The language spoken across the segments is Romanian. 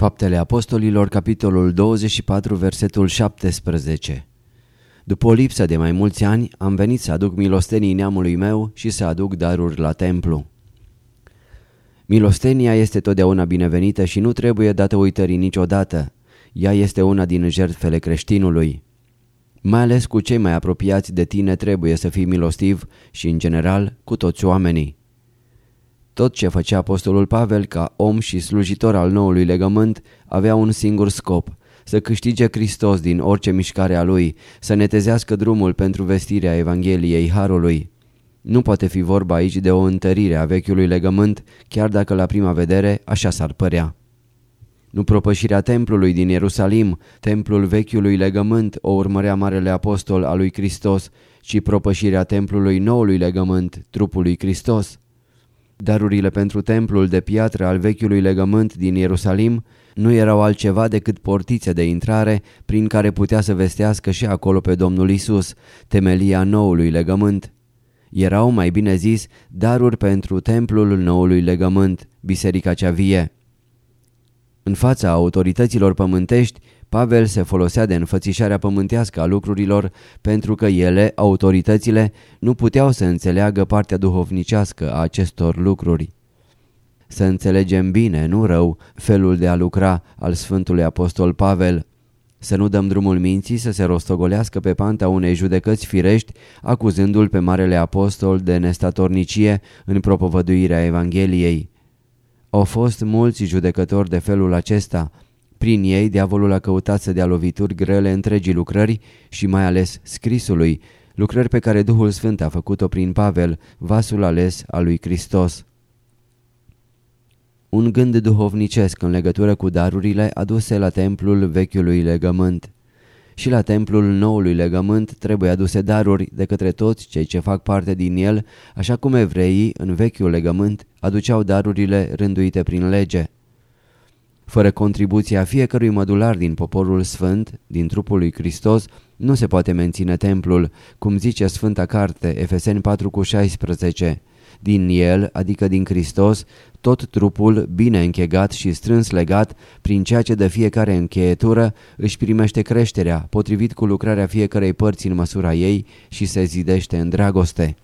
Faptele Apostolilor, capitolul 24, versetul 17 După o lipsă de mai mulți ani, am venit să aduc milostenii neamului meu și să aduc daruri la templu. Milostenia este totdeauna binevenită și nu trebuie dată uitării niciodată. Ea este una din jertfele creștinului. Mai ales cu cei mai apropiați de tine trebuie să fii milostiv și, în general, cu toți oamenii. Tot ce făcea apostolul Pavel ca om și slujitor al noului legământ avea un singur scop, să câștige Hristos din orice mișcare a lui, să netezească drumul pentru vestirea Evangheliei Harului. Nu poate fi vorba aici de o întărire a vechiului legământ, chiar dacă la prima vedere așa s-ar părea. Nu propășirea templului din Ierusalim, templul vechiului legământ, o urmărea Marele Apostol al lui Hristos, ci propășirea templului noului legământ, trupul lui Hristos. Darurile pentru templul de piatră al vechiului legământ din Ierusalim nu erau altceva decât portițe de intrare prin care putea să vestească și acolo pe Domnul Isus, temelia noului legământ. Erau, mai bine zis, daruri pentru templul noului legământ, biserica cea vie. În fața autorităților pământești, Pavel se folosea de înfățișarea pământească a lucrurilor pentru că ele, autoritățile, nu puteau să înțeleagă partea duhovnicească a acestor lucruri. Să înțelegem bine, nu rău, felul de a lucra al Sfântului Apostol Pavel. Să nu dăm drumul minții să se rostogolească pe panta unei judecăți firești, acuzându-l pe Marele Apostol de nestatornicie în propovăduirea Evangheliei. Au fost mulți judecători de felul acesta. Prin ei, diavolul a căutat să dea lovituri grele întregii lucrări și mai ales scrisului, lucrări pe care Duhul Sfânt a făcut-o prin Pavel, vasul ales al lui Hristos. Un gând duhovnicesc în legătură cu darurile aduse la templul vechiului legământ. Și la templul noului legământ trebuie aduse daruri de către toți cei ce fac parte din el, așa cum evreii în vechiul legământ aduceau darurile rânduite prin lege. Fără contribuția fiecărui mădular din poporul sfânt, din trupul lui Hristos, nu se poate menține templul, cum zice Sfânta Carte, Efeseni 4 cu 16. Din el, adică din Hristos, tot trupul, bine închegat și strâns legat, prin ceea ce de fiecare încheietură, își primește creșterea, potrivit cu lucrarea fiecarei părți în măsura ei și se zidește în dragoste.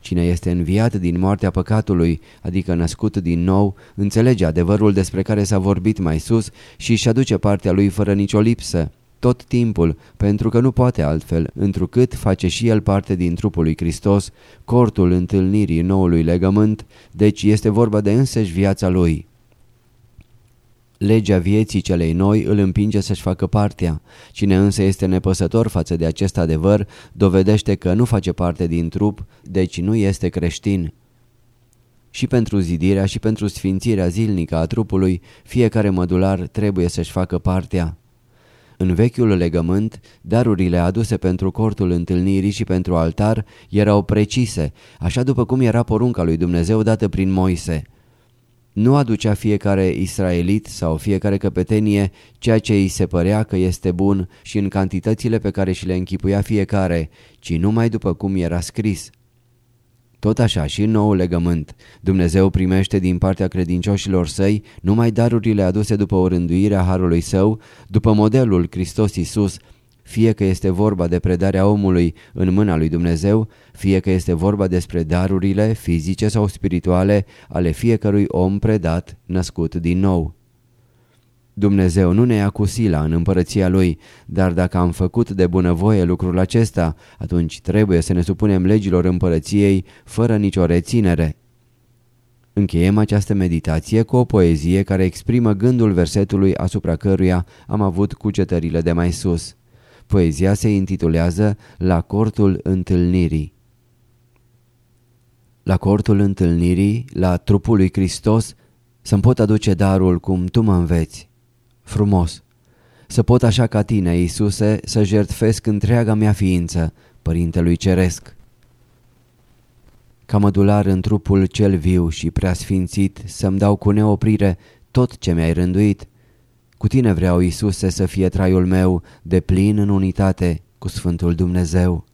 Cine este înviat din moartea păcatului, adică născut din nou, înțelege adevărul despre care s-a vorbit mai sus și își aduce partea lui fără nicio lipsă, tot timpul, pentru că nu poate altfel, întrucât face și el parte din trupul lui Hristos, cortul întâlnirii noului legământ, deci este vorba de însăși viața lui. Legea vieții celei noi îl împinge să-și facă partea. Cine însă este nepăsător față de acest adevăr, dovedește că nu face parte din trup, deci nu este creștin. Și pentru zidirea și pentru sfințirea zilnică a trupului, fiecare mădular trebuie să-și facă partea. În vechiul legământ, darurile aduse pentru cortul întâlnirii și pentru altar erau precise, așa după cum era porunca lui Dumnezeu dată prin Moise. Nu aducea fiecare israelit sau fiecare căpetenie ceea ce îi se părea că este bun și în cantitățile pe care și le închipuia fiecare, ci numai după cum era scris. Tot așa și în nou legământ, Dumnezeu primește din partea credincioșilor săi numai darurile aduse după o rânduire a Harului Său, după modelul Hristos Iisus, fie că este vorba de predarea omului în mâna lui Dumnezeu, fie că este vorba despre darurile fizice sau spirituale ale fiecărui om predat, născut din nou. Dumnezeu nu ne ia cu sila în împărăția Lui, dar dacă am făcut de bunăvoie lucrul acesta, atunci trebuie să ne supunem legilor împărăției fără nicio reținere. Încheiem această meditație cu o poezie care exprimă gândul versetului asupra căruia am avut cugetările de mai sus. Poezia se intitulează La cortul întâlnirii. La cortul întâlnirii, la trupul lui Hristos, să-mi pot aduce darul cum tu mă înveți. Frumos! Să pot așa ca tine, Iisuse, să jertfesc întreaga mea ființă, Părintelui Ceresc. Ca mădular în trupul cel viu și preasfințit, să-mi dau cu neoprire tot ce mi-ai rânduit. Cu tine vreau, Iisuse, să fie traiul meu de plin în unitate cu Sfântul Dumnezeu.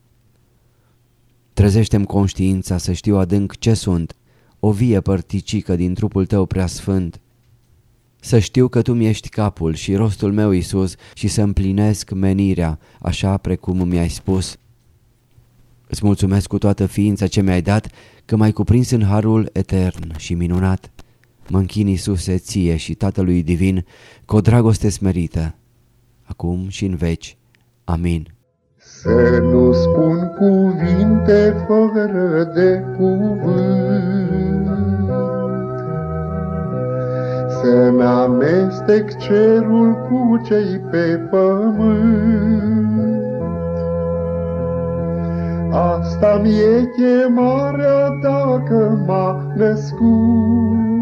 Trezește-mi conștiința să știu adânc ce sunt, o vie părticică din trupul tău preasfânt. Să știu că tu mi-ești capul și rostul meu, Iisus, și să împlinesc menirea, așa precum mi-ai spus. Îți mulțumesc cu toată ființa ce mi-ai dat, că m-ai cuprins în harul etern și minunat. Mă închin, Iisuse, ție și Tatălui Divin, cu o dragoste smerită, acum și în veci. Amin. Să nu spun cuvinte fără de cuvânt, Să-mi amestec cerul cu cei pe pământ. Asta mi-e chemarea dacă m-a născut.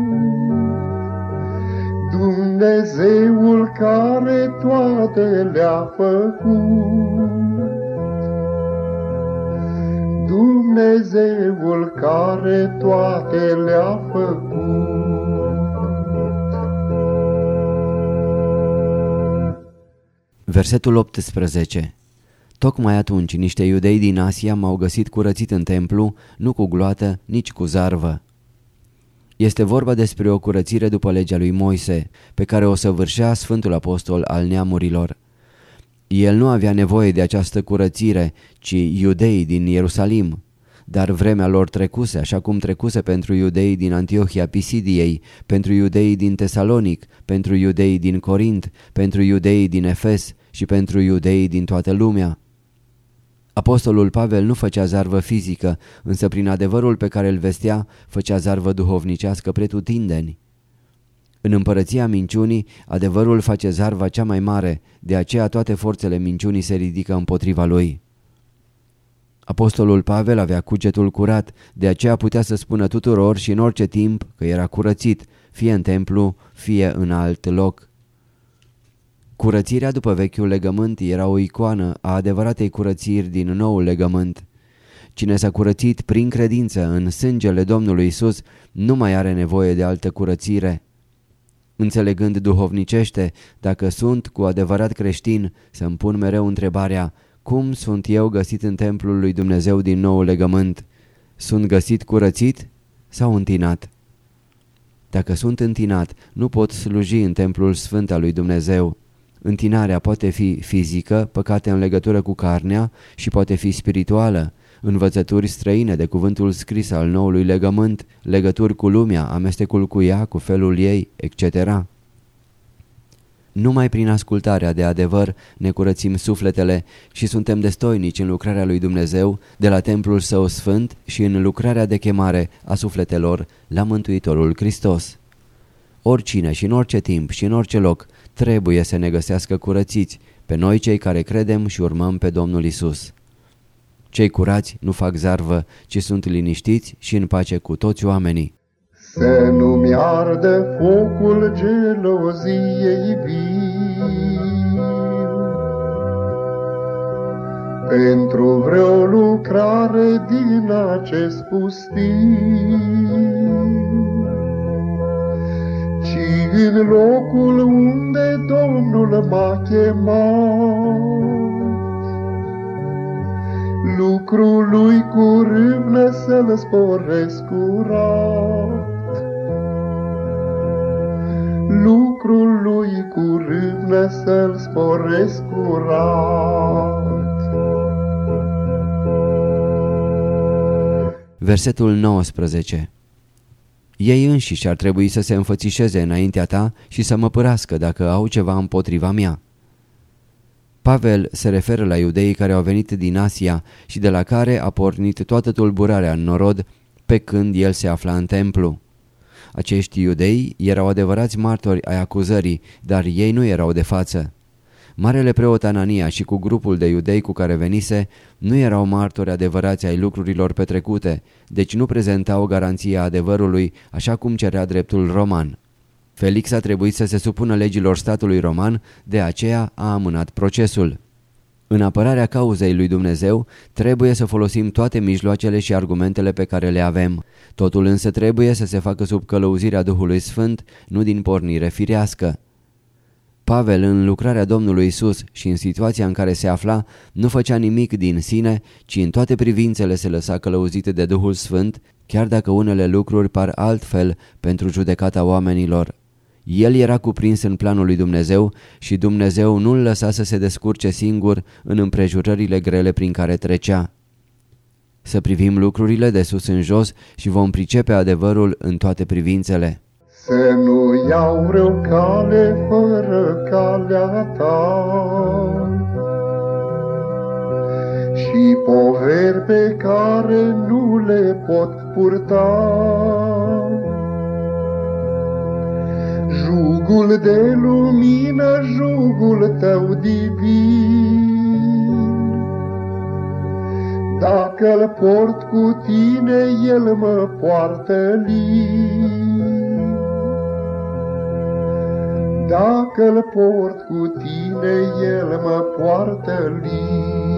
Dumnezeul care toate le-a făcut. Dumnezeul care toate le-a făcut. Versetul 18 Tocmai atunci niște iudei din Asia m-au găsit curățit în templu, nu cu gloată, nici cu zarvă. Este vorba despre o curățire după legea lui Moise, pe care o săvârșea Sfântul Apostol al neamurilor. El nu avea nevoie de această curățire, ci iudeii din Ierusalim. Dar vremea lor trecuse, așa cum trecuse pentru iudeii din Antiohia Pisidiei, pentru iudeii din Tesalonic, pentru iudeii din Corint, pentru iudeii din Efes și pentru iudeii din toată lumea. Apostolul Pavel nu făcea zarvă fizică, însă prin adevărul pe care îl vestea, făcea zarvă duhovnicească pretutindeni. În împărăția minciunii, adevărul face zarva cea mai mare, de aceea toate forțele minciunii se ridică împotriva lui. Apostolul Pavel avea cugetul curat, de aceea putea să spună tuturor și în orice timp că era curățit, fie în templu, fie în alt loc. Curățirea după vechiul legământ era o icoană a adevăratei curățiri din noul legământ. Cine s-a curățit prin credință în sângele Domnului Isus nu mai are nevoie de altă curățire. Înțelegând duhovnicește, dacă sunt cu adevărat creștin, să-mi pun mereu întrebarea, cum sunt eu găsit în templul lui Dumnezeu din nou legământ? Sunt găsit curățit sau întinat? Dacă sunt întinat, nu pot sluji în templul sfânt al lui Dumnezeu. Întinarea poate fi fizică, păcate în legătură cu carnea și poate fi spirituală, învățături străine de cuvântul scris al noului legământ, legături cu lumea, amestecul cu ea, cu felul ei, etc. Numai prin ascultarea de adevăr ne curățim sufletele și suntem destoinici în lucrarea lui Dumnezeu de la templul său sfânt și în lucrarea de chemare a sufletelor la Mântuitorul Hristos. Oricine și în orice timp și în orice loc trebuie să ne găsească curățiți pe noi cei care credem și urmăm pe Domnul Isus. Cei curați nu fac zarvă, ci sunt liniștiți și în pace cu toți oamenii. Să nu-mi ardă focul geloziei viu, Pentru vreo lucrare din acest pustiu, Ci în locul unde Domnul m-a chemat, Lucrul lui cu râvnă să-l sporesc curat lucrul lui cu râvnă să-l sporesc curat. Versetul 19 Ei înșiși ar trebui să se înfățișeze înaintea ta și să mă părască dacă au ceva împotriva mea. Pavel se referă la iudeii care au venit din Asia și de la care a pornit toată tulburarea în norod pe când el se afla în templu. Acești iudei erau adevărați martori ai acuzării, dar ei nu erau de față. Marele preot Anania și cu grupul de iudei cu care venise nu erau martori adevărați ai lucrurilor petrecute, deci nu prezentau garanția adevărului așa cum cerea dreptul roman. Felix a trebuit să se supună legilor statului roman, de aceea a amânat procesul. În apărarea cauzei lui Dumnezeu trebuie să folosim toate mijloacele și argumentele pe care le avem. Totul însă trebuie să se facă sub călăuzirea Duhului Sfânt, nu din pornire firească. Pavel în lucrarea Domnului Isus și în situația în care se afla nu făcea nimic din sine, ci în toate privințele se lăsa călăuzite de Duhul Sfânt, chiar dacă unele lucruri par altfel pentru judecata oamenilor. El era cuprins în planul lui Dumnezeu și Dumnezeu nu-l lăsa să se descurce singur în împrejurările grele prin care trecea. Să privim lucrurile de sus în jos și vom pricepe adevărul în toate privințele. Să nu iau rău cale fără calea ta Și poveri pe care nu le pot purta Jugul de lumină, jugul tău divin. Dacă-l port cu tine, el mă poartă lin. Dacă-l port cu tine, el mă poartă lin.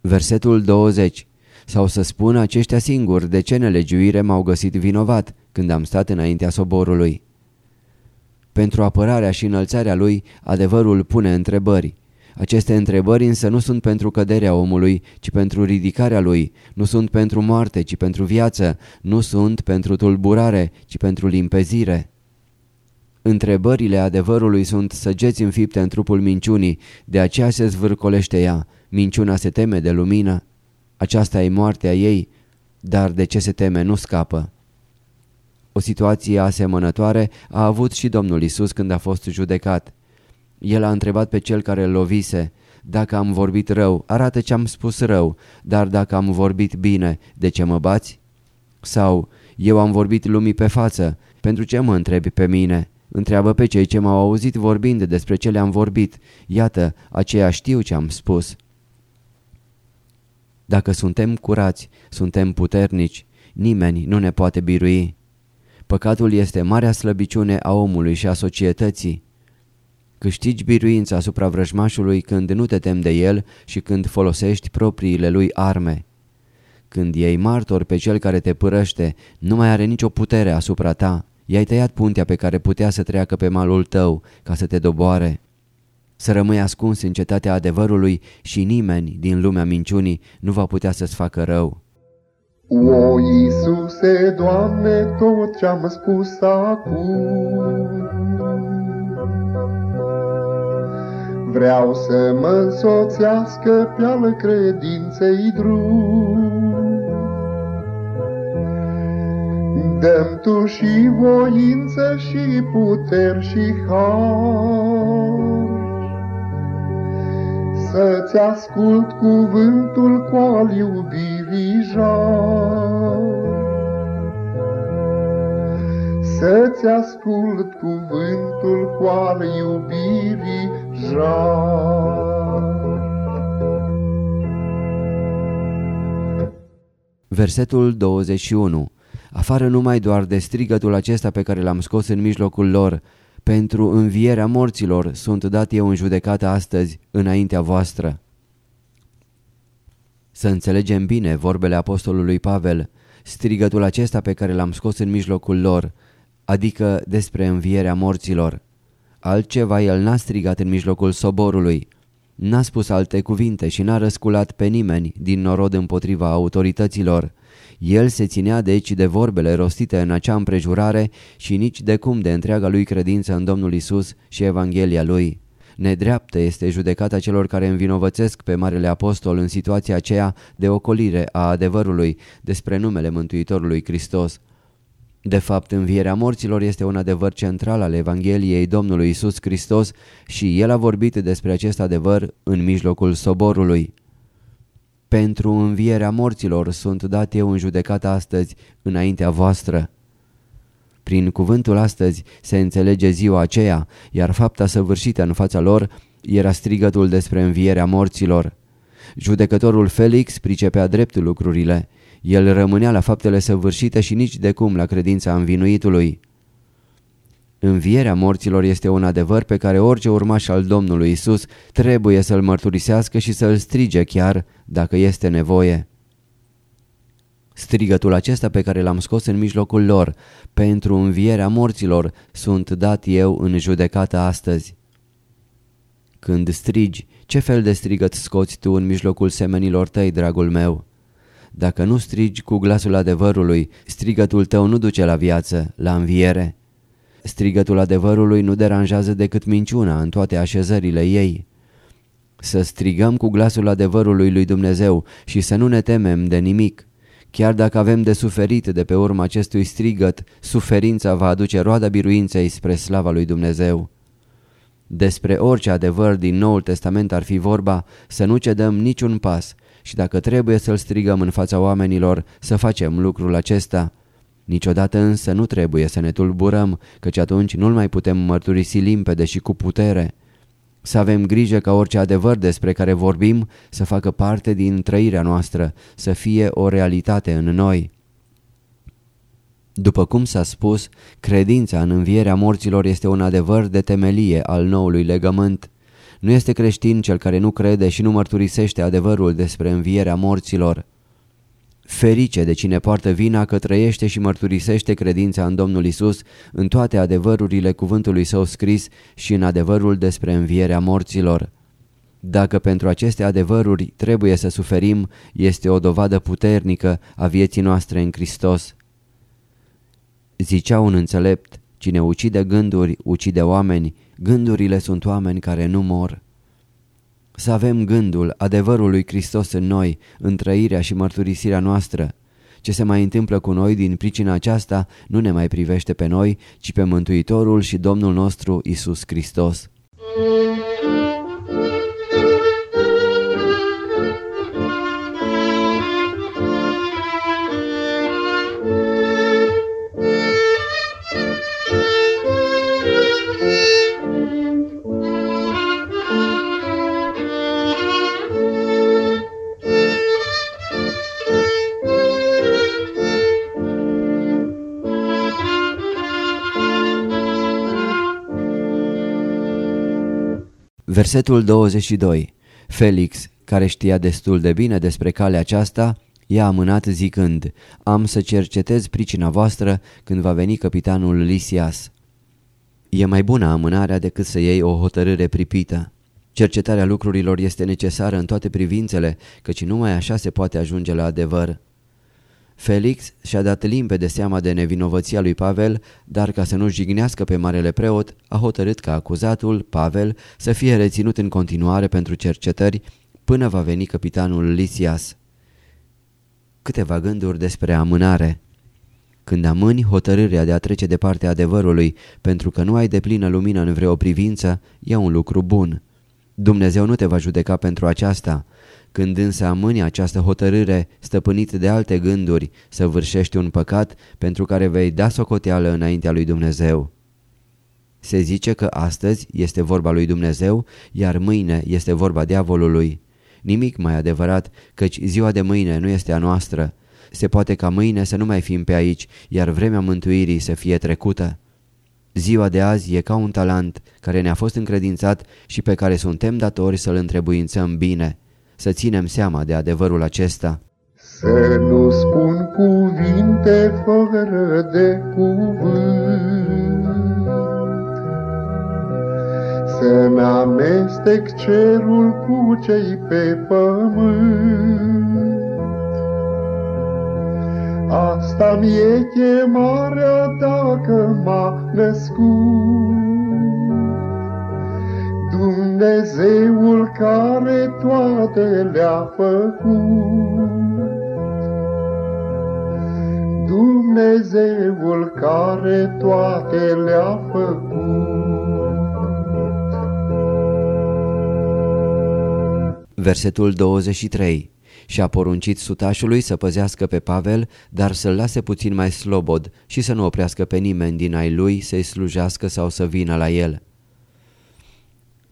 Versetul 20 sau să spună aceștia singuri de ce nelegiuire m-au găsit vinovat când am stat înaintea soborului. Pentru apărarea și înălțarea lui, adevărul pune întrebări. Aceste întrebări însă nu sunt pentru căderea omului, ci pentru ridicarea lui, nu sunt pentru moarte, ci pentru viață, nu sunt pentru tulburare, ci pentru limpezire. Întrebările adevărului sunt săgeți înfipte în trupul minciunii, de aceea se zvârcolește ea. Minciuna se teme de lumină. Aceasta e moartea ei, dar de ce se teme nu scapă. O situație asemănătoare a avut și Domnul Isus când a fost judecat. El a întrebat pe cel care îl lovise, dacă am vorbit rău, arată ce am spus rău, dar dacă am vorbit bine, de ce mă bați? Sau, eu am vorbit lumii pe față, pentru ce mă întrebi pe mine? Întreabă pe cei ce m-au auzit vorbind despre ce le-am vorbit. Iată, aceia știu ce am spus. Dacă suntem curați, suntem puternici, nimeni nu ne poate birui. Păcatul este marea slăbiciune a omului și a societății. Câștigi biruința asupra vrăjmașului când nu te temi de el și când folosești propriile lui arme. Când iei martor pe cel care te părăște, nu mai are nicio putere asupra ta. I-ai tăiat puntea pe care putea să treacă pe malul tău ca să te doboare să rămâi ascuns în cetatea adevărului și nimeni din lumea minciunii nu va putea să-ți facă rău. O, Iisuse, Doamne, tot ce-am spus acum, Vreau să mă însoțească pe-al credinței drum. Dăm Tu și voință și puteri și har, să-ți ascult cuvântul cu al iubirii jar. Să-ți ascult cuvântul cu al iubirii jar. Versetul 21 Afară numai doar de strigătul acesta pe care l-am scos în mijlocul lor, pentru învierea morților sunt dat eu în judecată astăzi înaintea voastră. Să înțelegem bine vorbele apostolului Pavel, strigătul acesta pe care l-am scos în mijlocul lor, adică despre învierea morților. Altceva el n-a strigat în mijlocul soborului, n-a spus alte cuvinte și n-a răsculat pe nimeni din norod împotriva autorităților, el se ținea deci de vorbele rostite în acea împrejurare și nici de cum de întreaga lui credință în Domnul Isus și Evanghelia lui. Nedreaptă este judecata celor care învinovățesc pe Marele Apostol în situația aceea de ocolire a adevărului despre numele Mântuitorului Hristos. De fapt, învierea morților este un adevăr central al Evangheliei Domnului Isus Hristos și El a vorbit despre acest adevăr în mijlocul soborului. Pentru învierea morților sunt dat eu în judecată astăzi înaintea voastră. Prin cuvântul astăzi se înțelege ziua aceea, iar fapta săvârșită în fața lor era strigătul despre învierea morților. Judecătorul Felix pricepea drept lucrurile. El rămânea la faptele săvârșite și nici de cum la credința învinuitului. Învierea morților este un adevăr pe care orice urmaș al Domnului Isus trebuie să-l mărturisească și să-l strige chiar dacă este nevoie. Strigătul acesta pe care l-am scos în mijlocul lor, pentru învierea morților, sunt dat eu în judecată astăzi. Când strigi, ce fel de strigăt scoți tu în mijlocul semenilor tăi, dragul meu? Dacă nu strigi cu glasul adevărului, strigătul tău nu duce la viață, la înviere. Strigătul adevărului nu deranjează decât minciuna în toate așezările ei. Să strigăm cu glasul adevărului lui Dumnezeu și să nu ne temem de nimic. Chiar dacă avem de suferit de pe urma acestui strigăt, suferința va aduce roada biruinței spre slava lui Dumnezeu. Despre orice adevăr din Noul Testament ar fi vorba, să nu cedăm niciun pas și dacă trebuie să-l strigăm în fața oamenilor, să facem lucrul acesta. Niciodată însă nu trebuie să ne tulburăm, căci atunci nu-l mai putem mărturisi limpede și cu putere. Să avem grijă ca orice adevăr despre care vorbim să facă parte din trăirea noastră, să fie o realitate în noi. După cum s-a spus, credința în învierea morților este un adevăr de temelie al noului legământ. Nu este creștin cel care nu crede și nu mărturisește adevărul despre învierea morților. Ferice de cine poartă vina că trăiește și mărturisește credința în Domnul Isus în toate adevărurile cuvântului său scris și în adevărul despre învierea morților. Dacă pentru aceste adevăruri trebuie să suferim, este o dovadă puternică a vieții noastre în Hristos. Zicea un înțelept, cine ucide gânduri, ucide oameni, gândurile sunt oameni care nu mor. Să avem gândul adevărului Hristos în noi, în trăirea și mărturisirea noastră. Ce se mai întâmplă cu noi din pricina aceasta nu ne mai privește pe noi, ci pe Mântuitorul și Domnul nostru Isus Hristos. Versetul 22 Felix, care știa destul de bine despre calea aceasta, i-a amânat zicând, am să cercetez pricina voastră când va veni capitanul Lisias. E mai bună amânarea decât să iei o hotărâre pripită. Cercetarea lucrurilor este necesară în toate privințele, căci numai așa se poate ajunge la adevăr. Felix și-a dat limpede seama de nevinovăția lui Pavel, dar ca să nu jignească pe marele preot, a hotărât ca acuzatul, Pavel, să fie reținut în continuare pentru cercetări până va veni capitanul Lisias. Câteva gânduri despre amânare. Când amâni hotărârea de a trece de partea adevărului pentru că nu ai de plină lumină în vreo privință, e un lucru bun. Dumnezeu nu te va judeca pentru aceasta. Când însă amâni această hotărâre, stăpânit de alte gânduri, să vârșești un păcat pentru care vei da socoteală înaintea lui Dumnezeu. Se zice că astăzi este vorba lui Dumnezeu, iar mâine este vorba diavolului. Nimic mai adevărat, căci ziua de mâine nu este a noastră. Se poate ca mâine să nu mai fim pe aici, iar vremea mântuirii să fie trecută. Ziua de azi e ca un talent care ne-a fost încredințat și pe care suntem datori să-l întrebuințăm bine să ținem seama de adevărul acesta. Să nu spun cuvinte fără de cuvânt, Să-mi amestec cerul cu cei pe pământ. Asta mi-e chemarea dacă m-a născut, Dumnezeul care toate le-a făcut. Dumnezeul care toate le-a făcut. Versetul 23 și a poruncit sutașului să păzească pe Pavel, dar să-l lase puțin mai slobod și să nu oprească pe nimeni din ai lui să-i slujească sau să vină la el.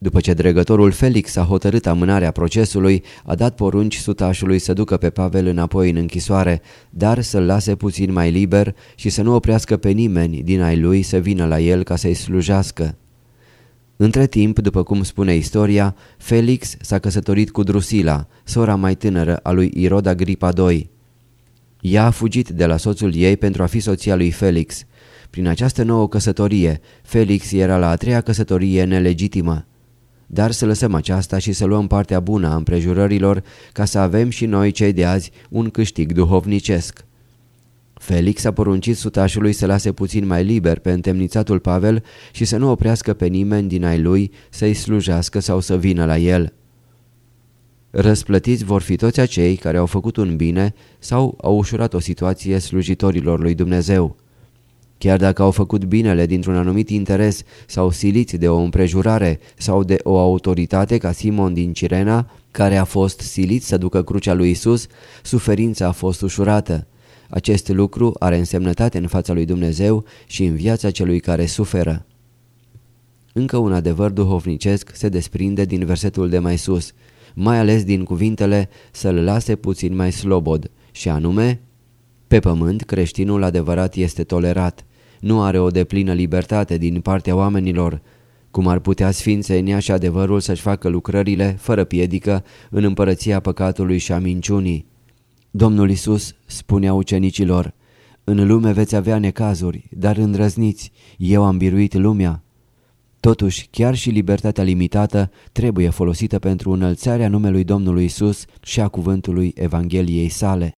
După ce dregătorul Felix a hotărât amânarea procesului, a dat porunci sutașului să ducă pe Pavel înapoi în închisoare, dar să-l lase puțin mai liber și să nu oprească pe nimeni din ai lui să vină la el ca să-i slujească. Între timp, după cum spune istoria, Felix s-a căsătorit cu Drusila, sora mai tânără a lui Irod Agripa II. Ea a fugit de la soțul ei pentru a fi soția lui Felix. Prin această nouă căsătorie, Felix era la a treia căsătorie nelegitimă. Dar să lăsăm aceasta și să luăm partea bună a împrejurărilor ca să avem și noi cei de azi un câștig duhovnicesc. Felix a poruncit sutașului să lase puțin mai liber pe întemnițatul Pavel și să nu oprească pe nimeni din ai lui să-i slujească sau să vină la el. Răsplătiți vor fi toți acei care au făcut un bine sau au ușurat o situație slujitorilor lui Dumnezeu. Chiar dacă au făcut binele dintr-un anumit interes sau siliți de o împrejurare sau de o autoritate ca Simon din Cirena, care a fost silit să ducă crucea lui Isus, suferința a fost ușurată. Acest lucru are însemnătate în fața lui Dumnezeu și în viața celui care suferă. Încă un adevăr duhovnicesc se desprinde din versetul de mai sus, mai ales din cuvintele să-l lase puțin mai slobod, și anume, pe pământ creștinul adevărat este tolerat, nu are o deplină libertate din partea oamenilor, cum ar putea sfințenia și adevărul să-și facă lucrările fără piedică în împărăția păcatului și a minciunii. Domnul Isus spunea ucenicilor, În lume veți avea necazuri, dar îndrăzniți, eu am biruit lumea. Totuși, chiar și libertatea limitată trebuie folosită pentru înălțarea numelui Domnului Isus și a cuvântului Evangheliei sale.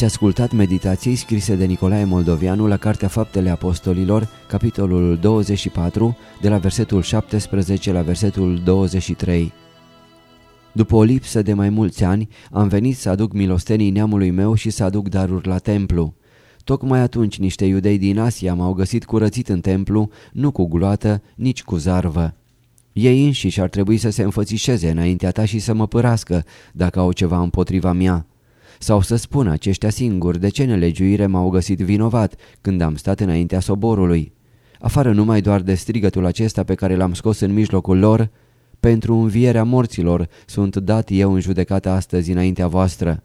Ați ascultat meditații scrise de Nicolae Moldovianu la Cartea Faptele Apostolilor, capitolul 24, de la versetul 17 la versetul 23. După o lipsă de mai mulți ani, am venit să aduc milostenii neamului meu și să aduc daruri la templu. Tocmai atunci niște iudei din Asia m-au găsit curățit în templu, nu cu gloată, nici cu zarvă. Ei înșiși ar trebui să se înfățișeze înaintea ta și să mă părască dacă au ceva împotriva mea. Sau să spună aceștia singuri de ce nelegiuire m-au găsit vinovat când am stat înaintea soborului. Afară numai doar de strigătul acesta pe care l-am scos în mijlocul lor, pentru învierea morților sunt dat eu în judecată astăzi înaintea voastră.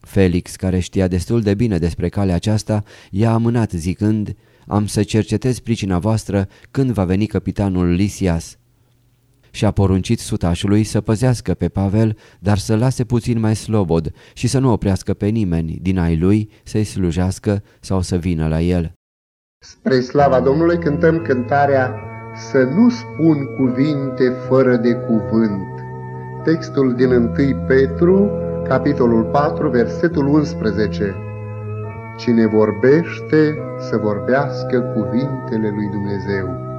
Felix, care știa destul de bine despre calea aceasta, i-a amânat zicând, am să cercetez pricina voastră când va veni capitanul Lisias și a poruncit sutașului să păzească pe Pavel, dar să lase puțin mai slobod și să nu oprească pe nimeni din ai lui să-i slujească sau să vină la el. Spre slava Domnului cântăm cântarea Să nu spun cuvinte fără de cuvânt. Textul din 1 Petru, capitolul 4, versetul 11. Cine vorbește, să vorbească cuvintele lui Dumnezeu.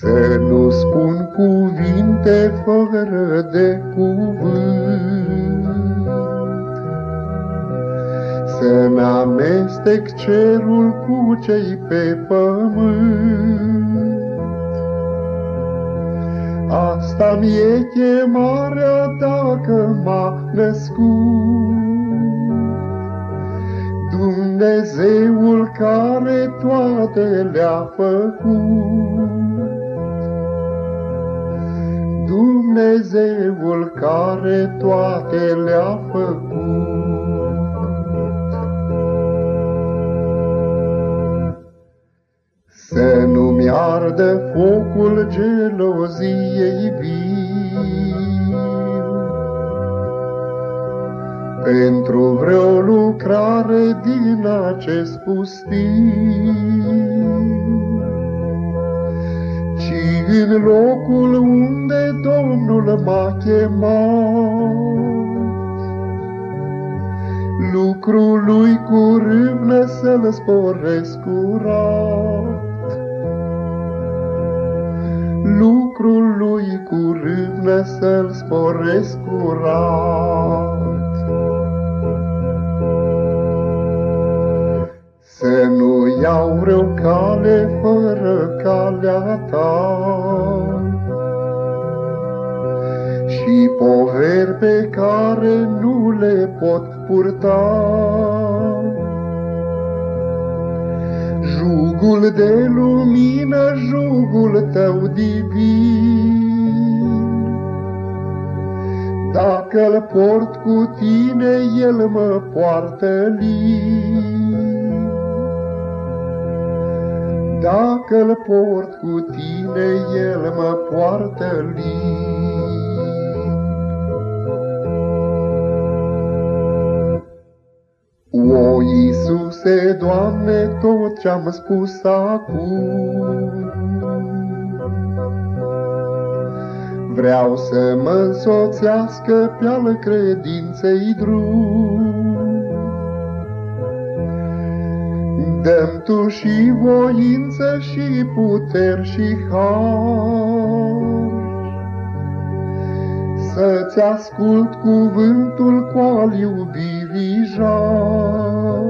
Să nu spun cuvinte fără de cuvânt, Să-mi amestec cerul cu cei pe pământ. Asta mi-e chemarea dacă m-a născut. Dumnezeul care toate le-a făcut. Dumnezeul care toate le-a făcut. Să nu-mi ardă focul geloziei viu, Pentru vreo lucrare din acest pustiu, din locul unde Domnul m-a chemat. Lucrul lui cu râvnă să-l sporesc curat. Lucrul lui cu râvnă să-l sporesc curat. Să nu iau vreo cale fără calea ta. Și poveri pe care nu le pot purta. Jugul de lumină, jugul tău divin. Dacă-l port cu tine, el mă poartă lin dacă-l port cu tine, el mă poartă lin. O, Iisuse, Doamne, tot ce-am spus acum, Vreau să mă însoțească pe-al credinței drum. Dăm tu și voință și puteri și har. Să-ți ascult cuvântul cu al iubirii jar.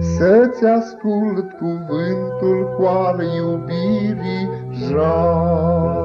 Să-ți ascult cuvântul cu al iubirii jar.